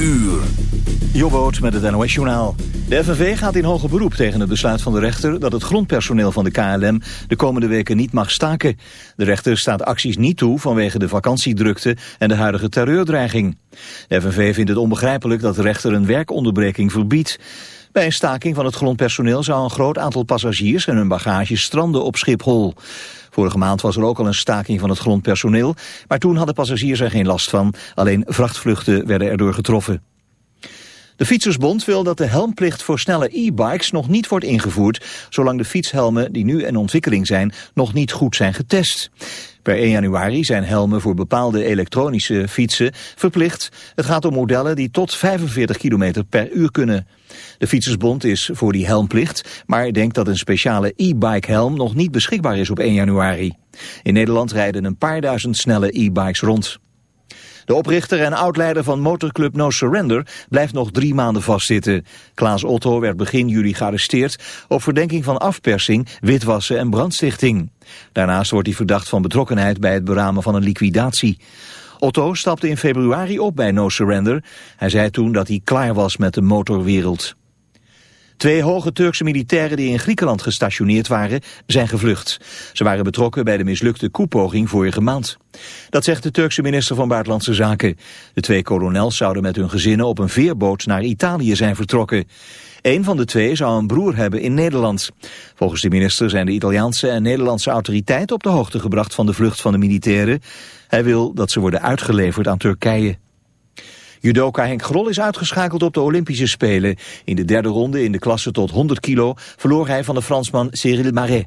uur. Jobboot met het NOS-journaal. De FNV gaat in hoger beroep tegen het besluit van de rechter... dat het grondpersoneel van de KLM de komende weken niet mag staken. De rechter staat acties niet toe vanwege de vakantiedrukte... en de huidige terreurdreiging. De FNV vindt het onbegrijpelijk dat de rechter een werkonderbreking verbiedt. Bij een staking van het grondpersoneel zou een groot aantal passagiers... en hun bagage stranden op Schiphol. Vorige maand was er ook al een staking van het grondpersoneel... maar toen hadden passagiers er geen last van. Alleen vrachtvluchten werden erdoor getroffen. De Fietsersbond wil dat de helmplicht voor snelle e-bikes nog niet wordt ingevoerd, zolang de fietshelmen die nu in ontwikkeling zijn nog niet goed zijn getest. Per 1 januari zijn helmen voor bepaalde elektronische fietsen verplicht. Het gaat om modellen die tot 45 km per uur kunnen. De Fietsersbond is voor die helmplicht, maar denkt dat een speciale e-bike helm nog niet beschikbaar is op 1 januari. In Nederland rijden een paar duizend snelle e-bikes rond. De oprichter en oudleider van motorclub No Surrender blijft nog drie maanden vastzitten. Klaas Otto werd begin juli gearresteerd op verdenking van afpersing, witwassen en brandstichting. Daarnaast wordt hij verdacht van betrokkenheid bij het beramen van een liquidatie. Otto stapte in februari op bij No Surrender. Hij zei toen dat hij klaar was met de motorwereld. Twee hoge Turkse militairen die in Griekenland gestationeerd waren, zijn gevlucht. Ze waren betrokken bij de mislukte koepoging vorige maand. Dat zegt de Turkse minister van Buitenlandse Zaken. De twee kolonels zouden met hun gezinnen op een veerboot naar Italië zijn vertrokken. Een van de twee zou een broer hebben in Nederland. Volgens de minister zijn de Italiaanse en Nederlandse autoriteiten op de hoogte gebracht van de vlucht van de militairen. Hij wil dat ze worden uitgeleverd aan Turkije. Judoka Henk Grol is uitgeschakeld op de Olympische Spelen. In de derde ronde in de klasse tot 100 kilo verloor hij van de Fransman Cyril Marais.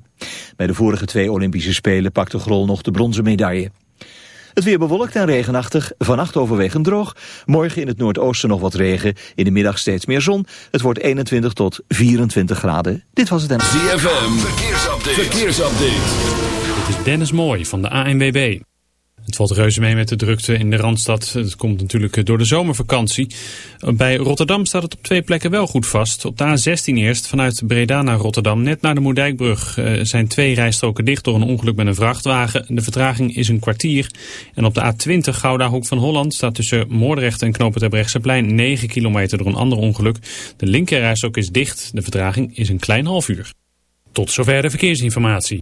Bij de vorige twee Olympische Spelen pakte Grol nog de bronzen medaille. Het weer bewolkt en regenachtig, vannacht overwegend droog. Morgen in het noordoosten nog wat regen, in de middag steeds meer zon. Het wordt 21 tot 24 graden. Dit was het en... ZFM, verkeersupdate. verkeersupdate. Dit is Dennis Mooij van de ANWB. Het valt reuze mee met de drukte in de Randstad. Het komt natuurlijk door de zomervakantie. Bij Rotterdam staat het op twee plekken wel goed vast. Op de A16 eerst, vanuit Breda naar Rotterdam, net naar de Moerdijkbrug... Eh, zijn twee rijstroken dicht door een ongeluk met een vrachtwagen. De vertraging is een kwartier. En op de A20 Gouda Hoek van Holland staat tussen Moordrecht en Knopen plein 9 kilometer door een ander ongeluk. De linkerrijstrook is dicht. De vertraging is een klein half uur. Tot zover de verkeersinformatie.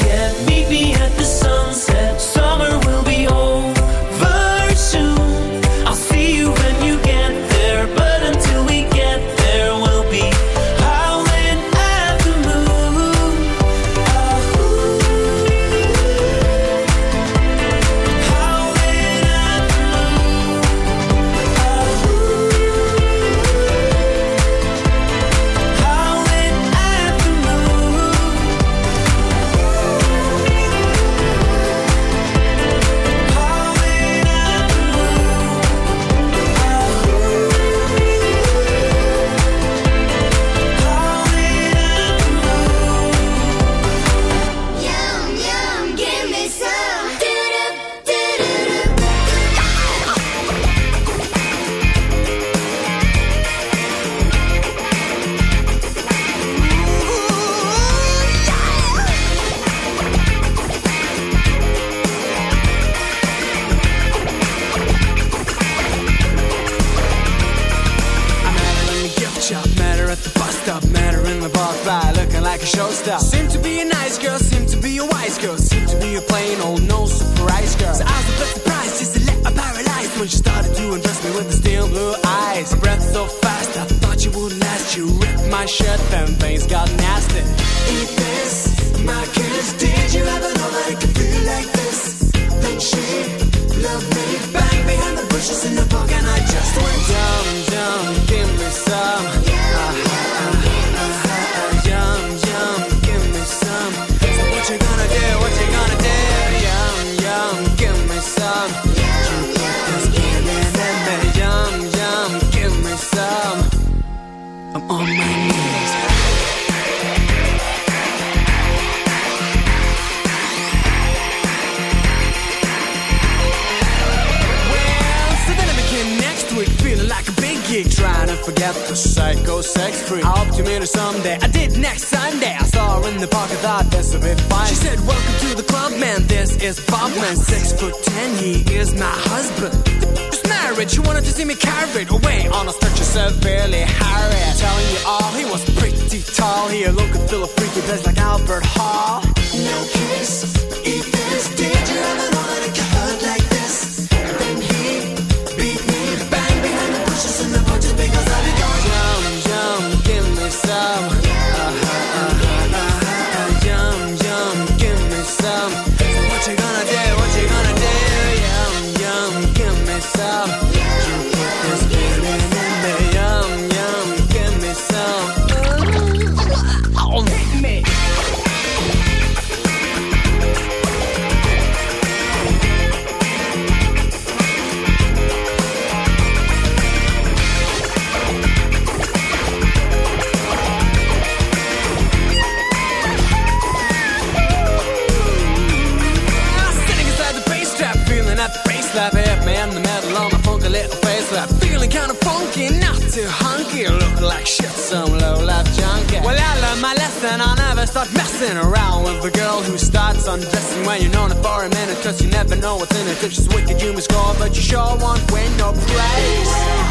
undressing when you're known it for a minute. Cause you never know what's in it. If she's wicked, you must go, but you sure won't win no place.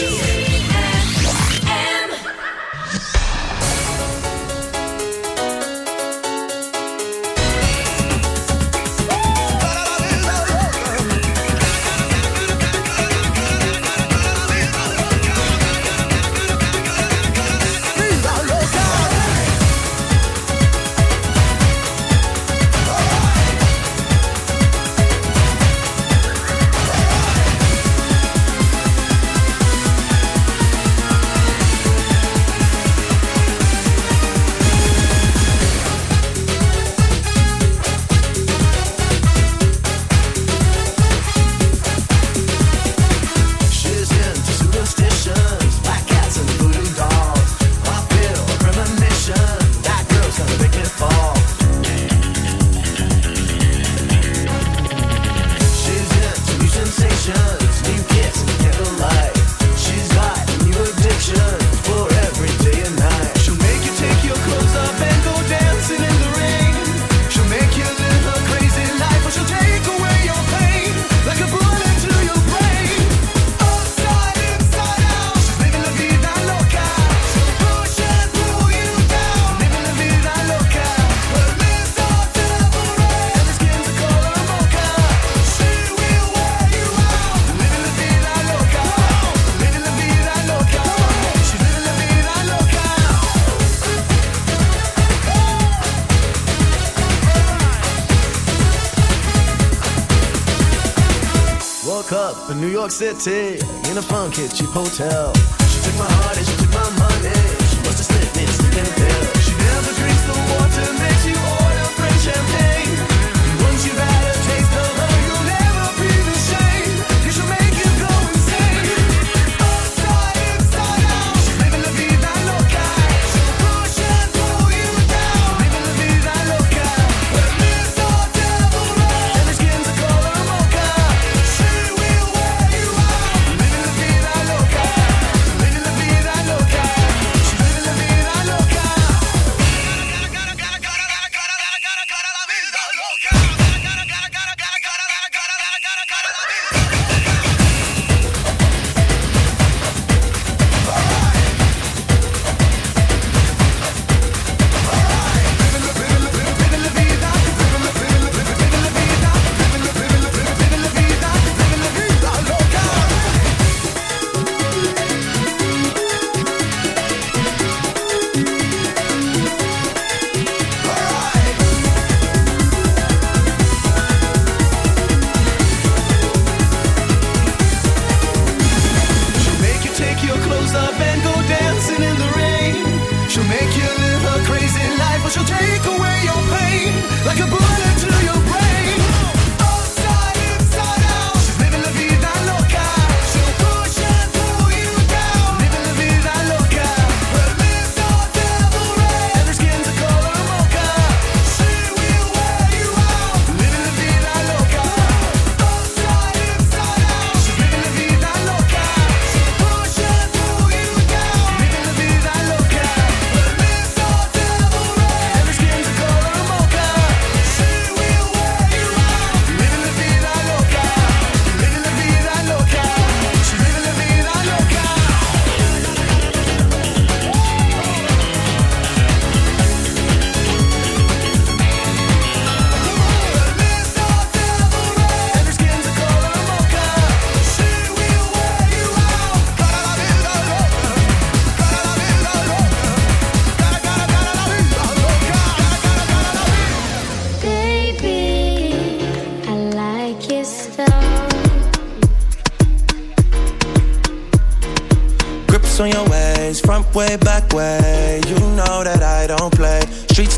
city in a fun kitchen hotel.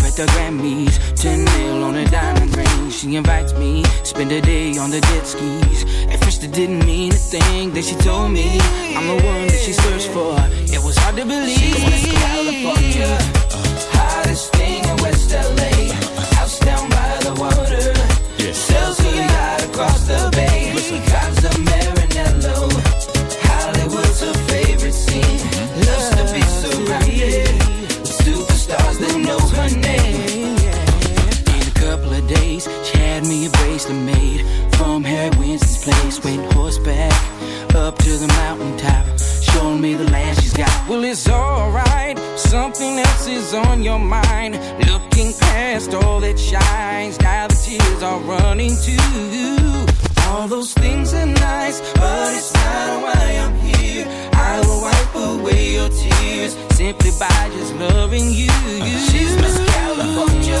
Her at the Grammys. 10 mil on a diamond ring. She invites me, spend a day on the jet skis. At first it didn't mean a thing. Then she told me I'm the one that she searched for. It was hard to believe. She's Miss California, hottest thing in West LA. Is on your mind. Looking past all that shines, now the tears are running too. All those things are nice, but it's not why I'm here. I will wipe away your tears simply by just loving you. She's Miss California,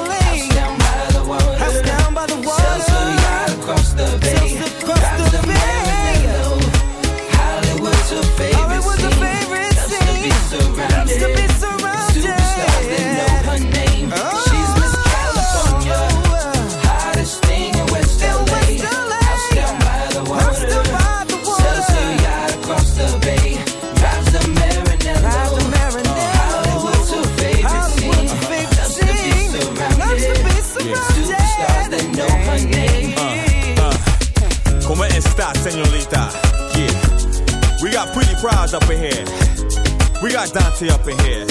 got Dante up in here.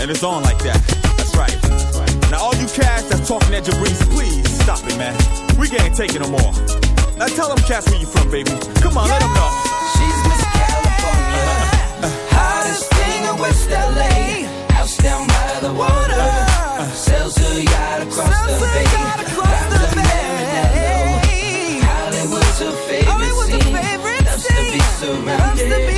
And it's on like that. That's right. That's right. Now all you cats that's talking at Jabriz, please stop it, man. We can't take it no more. Now tell them cats where you from, baby. Come on, yeah. let them know. She's Miss California. Uh, uh, hottest thing in West LA. House down by the water. Uh, sells her yacht across Sells the bay. Across the bay. Hollywood's her favorite Hollywood's her Favorite scene. scene. to be surrounded.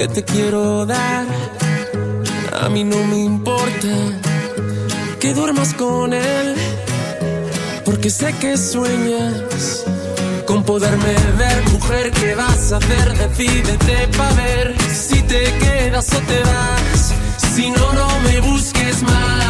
que te quiero dar. A mí no me importa que duermas con él, porque sé que sueñas con poderme ver. Mujer, ¿qué vas a hacer? Decídete pa' ver si te quedas o te vas. Si no, no me busques más.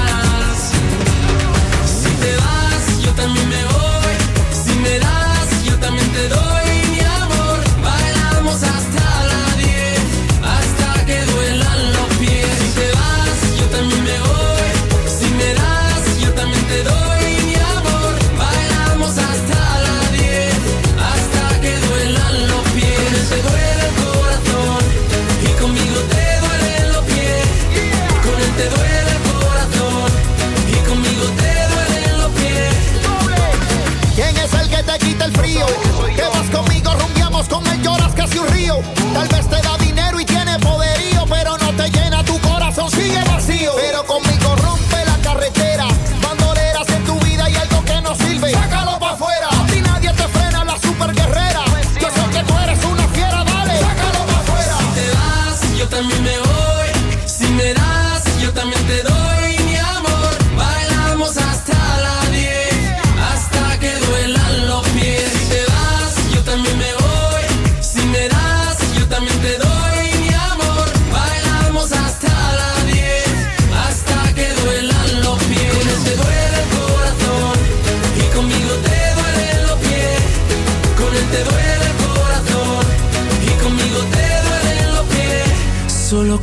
Tal vez te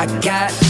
I got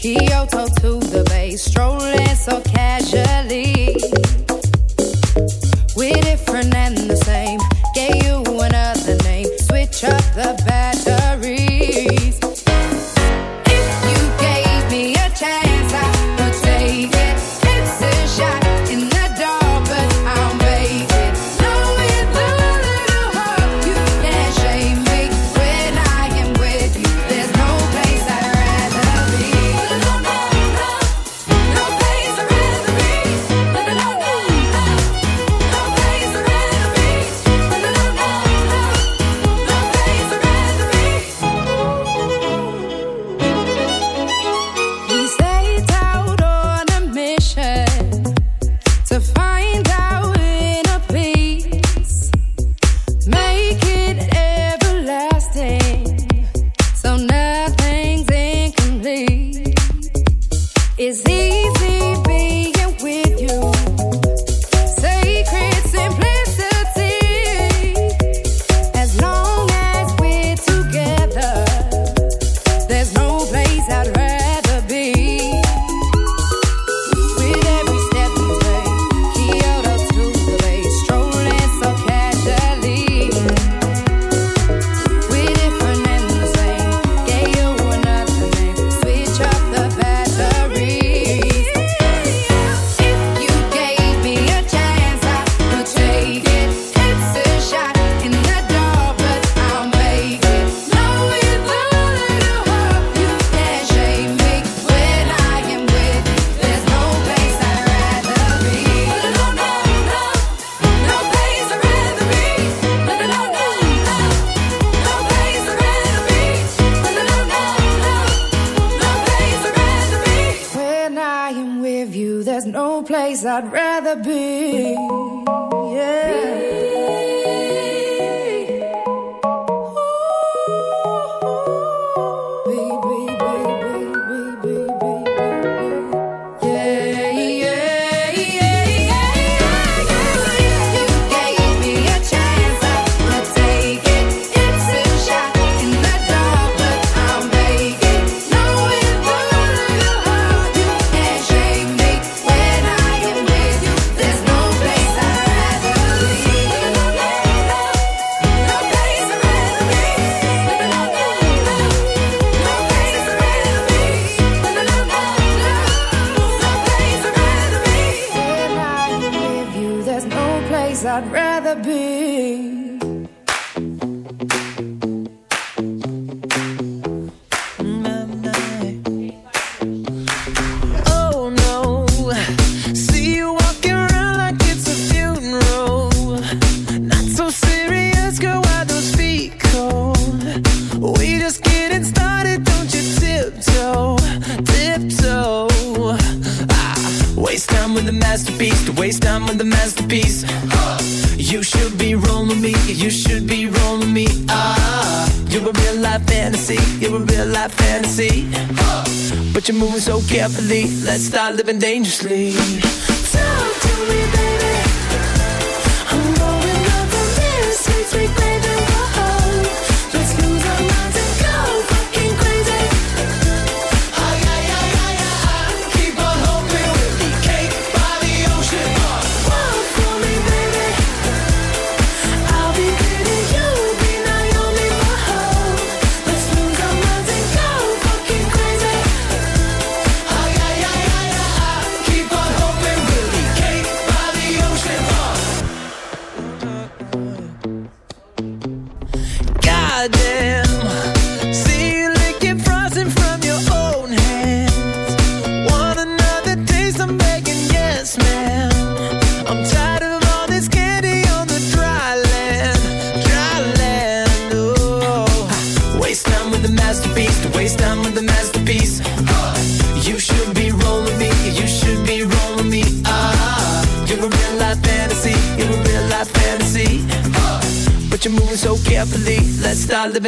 Kyoto to the bay, strolling so casually. We're different and the same. I'd rather be. Yeah.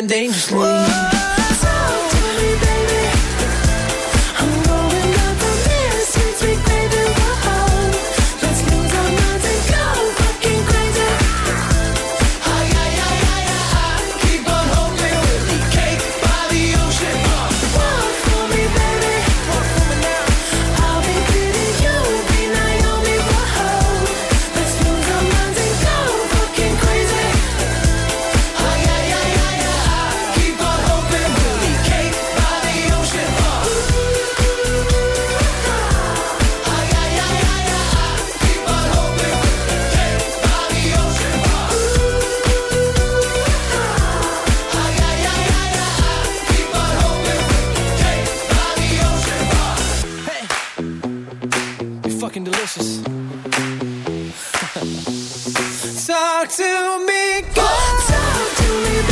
dangerously Do me, good. Talk to me.